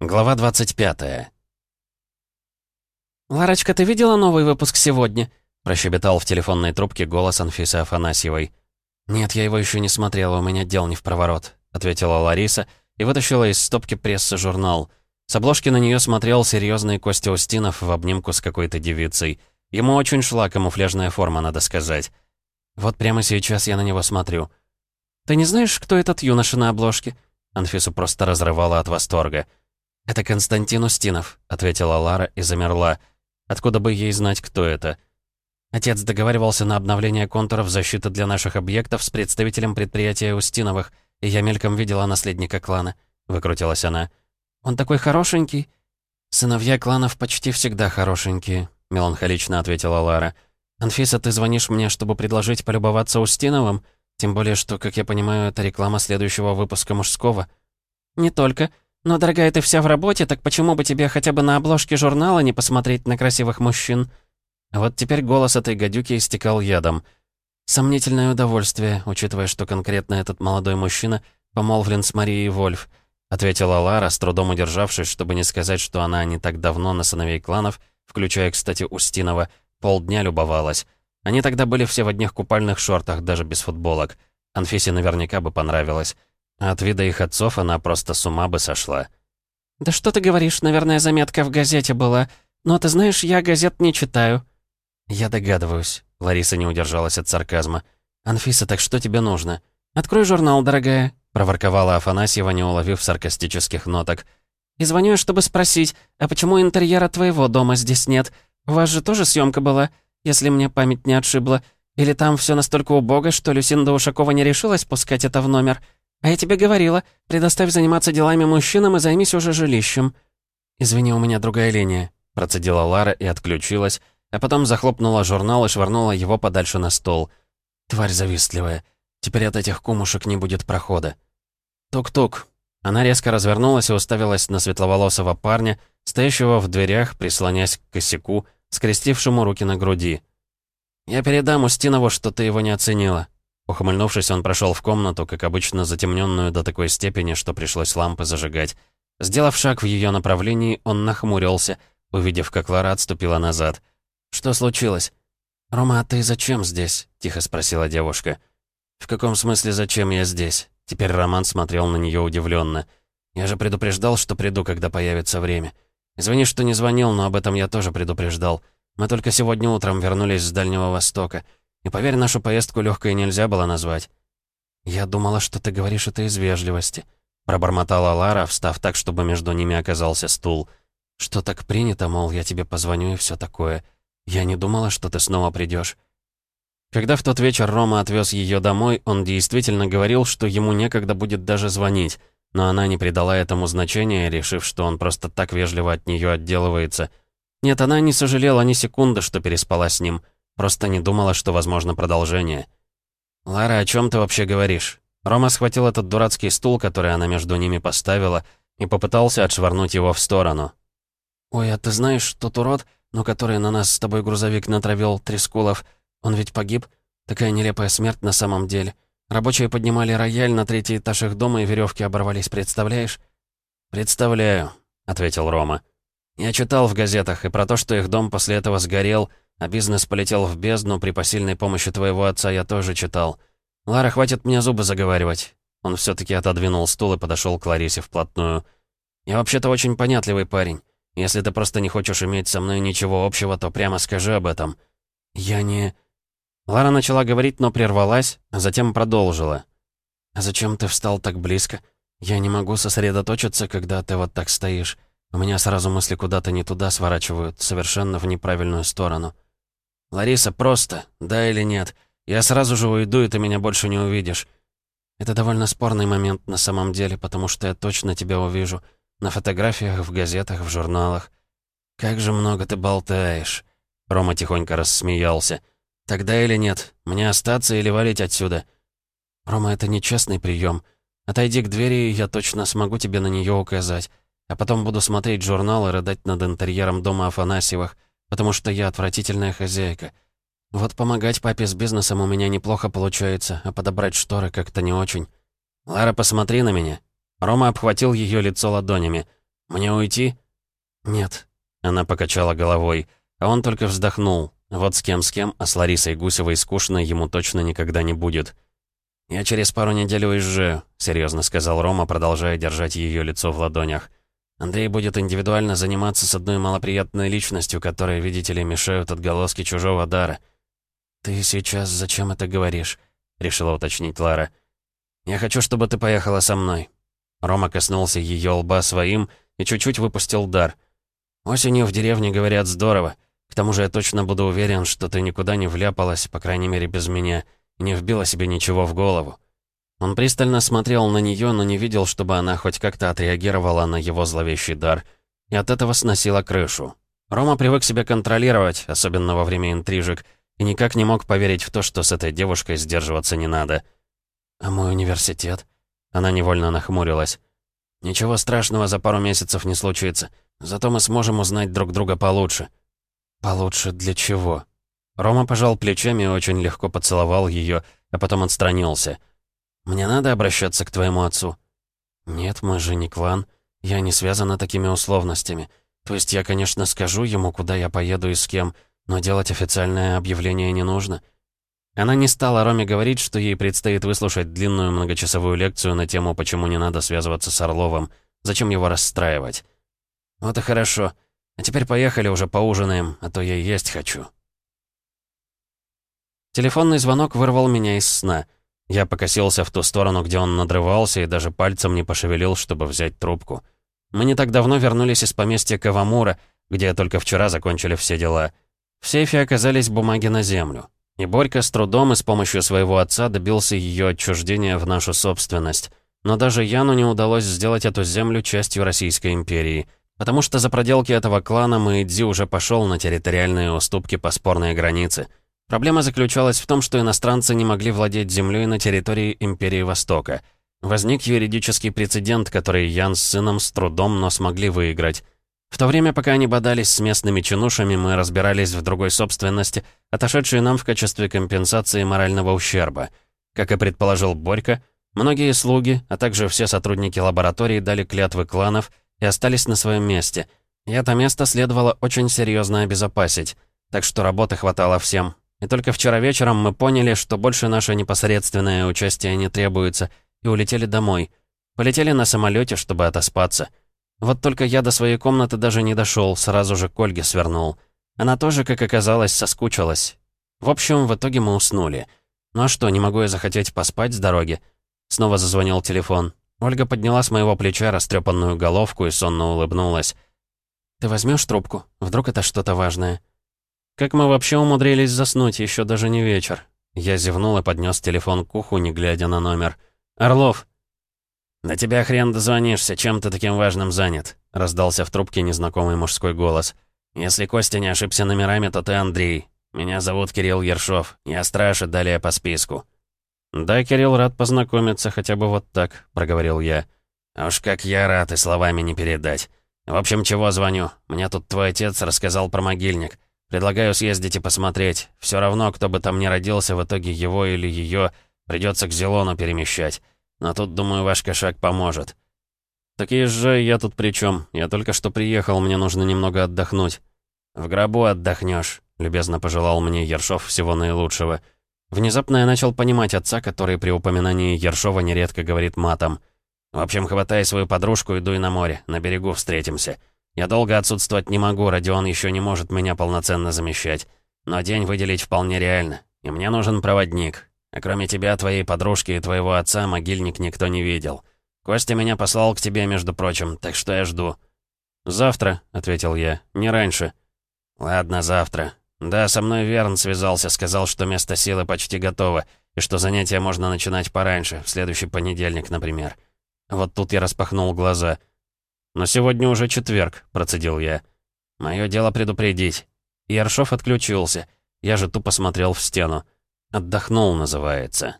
Глава 25 «Ларочка, ты видела новый выпуск сегодня?» Прощебетал в телефонной трубке голос Анфисы Афанасьевой. «Нет, я его еще не смотрела, у меня дел не в проворот», — ответила Лариса и вытащила из стопки прессы журнал. С обложки на нее смотрел серьезный Костя Устинов в обнимку с какой-то девицей. Ему очень шла камуфляжная форма, надо сказать. Вот прямо сейчас я на него смотрю. «Ты не знаешь, кто этот юноша на обложке?» Анфису просто разрывала от восторга. «Это Константин Устинов», — ответила Лара и замерла. Откуда бы ей знать, кто это? Отец договаривался на обновление контуров защиты для наших объектов с представителем предприятия Устиновых, и я мельком видела наследника клана. Выкрутилась она. «Он такой хорошенький?» «Сыновья кланов почти всегда хорошенькие», — меланхолично ответила Лара. «Анфиса, ты звонишь мне, чтобы предложить полюбоваться Устиновым? Тем более, что, как я понимаю, это реклама следующего выпуска мужского». «Не только. «Но, дорогая, ты вся в работе, так почему бы тебе хотя бы на обложке журнала не посмотреть на красивых мужчин?» Вот теперь голос этой гадюки истекал ядом. Сомнительное удовольствие, учитывая, что конкретно этот молодой мужчина помолвлен с Марией Вольф, ответила Лара, с трудом удержавшись, чтобы не сказать, что она не так давно на сыновей кланов, включая, кстати, Устинова, полдня любовалась. Они тогда были все в одних купальных шортах, даже без футболок. Анфисе наверняка бы понравилось. От вида их отцов она просто с ума бы сошла. «Да что ты говоришь, наверное, заметка в газете была. Но ты знаешь, я газет не читаю». «Я догадываюсь», — Лариса не удержалась от сарказма. «Анфиса, так что тебе нужно?» «Открой журнал, дорогая», — проворковала Афанасьева, не уловив саркастических ноток. «И звоню, чтобы спросить, а почему интерьера твоего дома здесь нет? У вас же тоже съемка была, если мне память не отшибла. Или там все настолько убого, что Люсинда Ушакова не решилась пускать это в номер?» «А я тебе говорила, предоставь заниматься делами мужчинам и займись уже жилищем». «Извини, у меня другая линия», — процедила Лара и отключилась, а потом захлопнула журнал и швырнула его подальше на стол. «Тварь завистливая. Теперь от этих кумушек не будет прохода». «Тук-тук». Она резко развернулась и уставилась на светловолосого парня, стоящего в дверях, прислонясь к косяку, скрестившему руки на груди. «Я передам Устинову, что ты его не оценила», Ухмыльнувшись, он прошел в комнату, как обычно затемненную до такой степени, что пришлось лампы зажигать. Сделав шаг в ее направлении, он нахмурился, увидев, как Лара отступила назад. «Что случилось?» «Рома, а ты зачем здесь?» — тихо спросила девушка. «В каком смысле зачем я здесь?» Теперь Роман смотрел на нее удивленно. «Я же предупреждал, что приду, когда появится время. Извини, что не звонил, но об этом я тоже предупреждал. Мы только сегодня утром вернулись с Дальнего Востока. И поверь, нашу поездку легкой нельзя было назвать. «Я думала, что ты говоришь это из вежливости», — пробормотала Лара, встав так, чтобы между ними оказался стул. «Что так принято, мол, я тебе позвоню и все такое. Я не думала, что ты снова придешь. Когда в тот вечер Рома отвез ее домой, он действительно говорил, что ему некогда будет даже звонить, но она не придала этому значения, решив, что он просто так вежливо от нее отделывается. Нет, она не сожалела ни секунды, что переспала с ним — Просто не думала, что возможно продолжение. «Лара, о чем ты вообще говоришь?» Рома схватил этот дурацкий стул, который она между ними поставила, и попытался отшвырнуть его в сторону. «Ой, а ты знаешь, тот урод, ну, который на нас с тобой грузовик натравил, Трескулов, он ведь погиб? Такая нелепая смерть на самом деле. Рабочие поднимали рояль на третий этаж их дома, и веревки оборвались, представляешь?» «Представляю», — ответил Рома. «Я читал в газетах и про то, что их дом после этого сгорел, а бизнес полетел в бездну при посильной помощи твоего отца я тоже читал. Лара, хватит мне зубы заговаривать. Он все таки отодвинул стул и подошел к Ларисе вплотную. Я вообще-то очень понятливый парень. Если ты просто не хочешь иметь со мной ничего общего, то прямо скажи об этом. Я не... Лара начала говорить, но прервалась, а затем продолжила. «А зачем ты встал так близко? Я не могу сосредоточиться, когда ты вот так стоишь. У меня сразу мысли куда-то не туда сворачивают, совершенно в неправильную сторону». «Лариса, просто, да или нет. Я сразу же уйду, и ты меня больше не увидишь». «Это довольно спорный момент на самом деле, потому что я точно тебя увижу. На фотографиях, в газетах, в журналах. Как же много ты болтаешь». Рома тихонько рассмеялся. «Тогда или нет? Мне остаться или валить отсюда?» «Рома, это нечестный прием. Отойди к двери, и я точно смогу тебе на нее указать. А потом буду смотреть журнал и рыдать над интерьером дома Афанасьевых потому что я отвратительная хозяйка. Вот помогать папе с бизнесом у меня неплохо получается, а подобрать шторы как-то не очень. Лара, посмотри на меня. Рома обхватил ее лицо ладонями. «Мне уйти?» «Нет». Она покачала головой, а он только вздохнул. Вот с кем с кем, а с Ларисой Гусевой скучно ему точно никогда не будет. «Я через пару недель уезжаю», — серьезно сказал Рома, продолжая держать ее лицо в ладонях. «Андрей будет индивидуально заниматься с одной малоприятной личностью, которой, видите ли, мешают отголоски чужого дара». «Ты сейчас зачем это говоришь?» — решила уточнить Лара. «Я хочу, чтобы ты поехала со мной». Рома коснулся ее лба своим и чуть-чуть выпустил дар. «Осенью в деревне, говорят, здорово. К тому же я точно буду уверен, что ты никуда не вляпалась, по крайней мере, без меня, и не вбила себе ничего в голову». Он пристально смотрел на нее, но не видел, чтобы она хоть как-то отреагировала на его зловещий дар, и от этого сносила крышу. Рома привык себя контролировать, особенно во время интрижек, и никак не мог поверить в то, что с этой девушкой сдерживаться не надо. «А мой университет?» Она невольно нахмурилась. «Ничего страшного за пару месяцев не случится. Зато мы сможем узнать друг друга получше». «Получше для чего?» Рома пожал плечами и очень легко поцеловал ее, а потом отстранился. «Мне надо обращаться к твоему отцу?» «Нет, мы же не клан. Я не связана такими условностями. То есть я, конечно, скажу ему, куда я поеду и с кем, но делать официальное объявление не нужно». Она не стала Роме говорить, что ей предстоит выслушать длинную многочасовую лекцию на тему, почему не надо связываться с Орловым, зачем его расстраивать. «Вот и хорошо. А теперь поехали уже поужинаем, а то я есть хочу». Телефонный звонок вырвал меня из сна. Я покосился в ту сторону, где он надрывался, и даже пальцем не пошевелил, чтобы взять трубку. Мы не так давно вернулись из поместья Кавамура, где только вчера закончили все дела. В сейфе оказались бумаги на землю. И Борька с трудом и с помощью своего отца добился ее отчуждения в нашу собственность. Но даже Яну не удалось сделать эту землю частью Российской империи, потому что за проделки этого клана Мэйдзи уже пошел на территориальные уступки по спорной границе. Проблема заключалась в том, что иностранцы не могли владеть землей на территории Империи Востока. Возник юридический прецедент, который Ян с сыном с трудом, но смогли выиграть. В то время, пока они бодались с местными чинушами, мы разбирались в другой собственности, отошедшей нам в качестве компенсации морального ущерба. Как и предположил Борька, многие слуги, а также все сотрудники лаборатории дали клятвы кланов и остались на своем месте. И это место следовало очень серьезно обезопасить. Так что работы хватало всем. И только вчера вечером мы поняли, что больше наше непосредственное участие не требуется, и улетели домой. Полетели на самолете, чтобы отоспаться. Вот только я до своей комнаты даже не дошел, сразу же к Ольге свернул. Она тоже, как оказалось, соскучилась. В общем, в итоге мы уснули. Ну а что, не могу я захотеть поспать с дороги? Снова зазвонил телефон. Ольга подняла с моего плеча растрепанную головку и сонно улыбнулась. «Ты возьмешь трубку? Вдруг это что-то важное?» «Как мы вообще умудрились заснуть, еще даже не вечер?» Я зевнул и поднес телефон к уху, не глядя на номер. «Орлов!» «На тебя хрен дозвонишься, чем ты таким важным занят?» — раздался в трубке незнакомый мужской голос. «Если Костя не ошибся номерами, то ты Андрей. Меня зовут Кирилл Ершов. Я страж и далее по списку». «Да, Кирилл, рад познакомиться, хотя бы вот так», — проговорил я. «Уж как я рад, и словами не передать. В общем, чего звоню? Мне тут твой отец рассказал про могильник. Предлагаю съездить и посмотреть. Все равно, кто бы там ни родился, в итоге его или ее придется к Зелону перемещать. Но тут, думаю, ваш кошак поможет». «Так езжай, я тут при чем? Я только что приехал, мне нужно немного отдохнуть». «В гробу отдохнешь», — любезно пожелал мне Ершов всего наилучшего. Внезапно я начал понимать отца, который при упоминании Ершова нередко говорит матом. «В общем, хватай свою подружку и дуй на море, на берегу встретимся. Я долго отсутствовать не могу, Родион еще не может меня полноценно замещать. Но день выделить вполне реально, и мне нужен проводник. А кроме тебя, твоей подружки и твоего отца могильник никто не видел. Костя меня послал к тебе, между прочим, так что я жду». «Завтра», — ответил я, — «не раньше». «Ладно, завтра. Да, со мной Верн связался, сказал, что место силы почти готово, и что занятия можно начинать пораньше, в следующий понедельник, например». Вот тут я распахнул глаза. «Но сегодня уже четверг», — процедил я. «Мое дело предупредить». И Яршов отключился. Я же тупо смотрел в стену. Отдохнул, называется.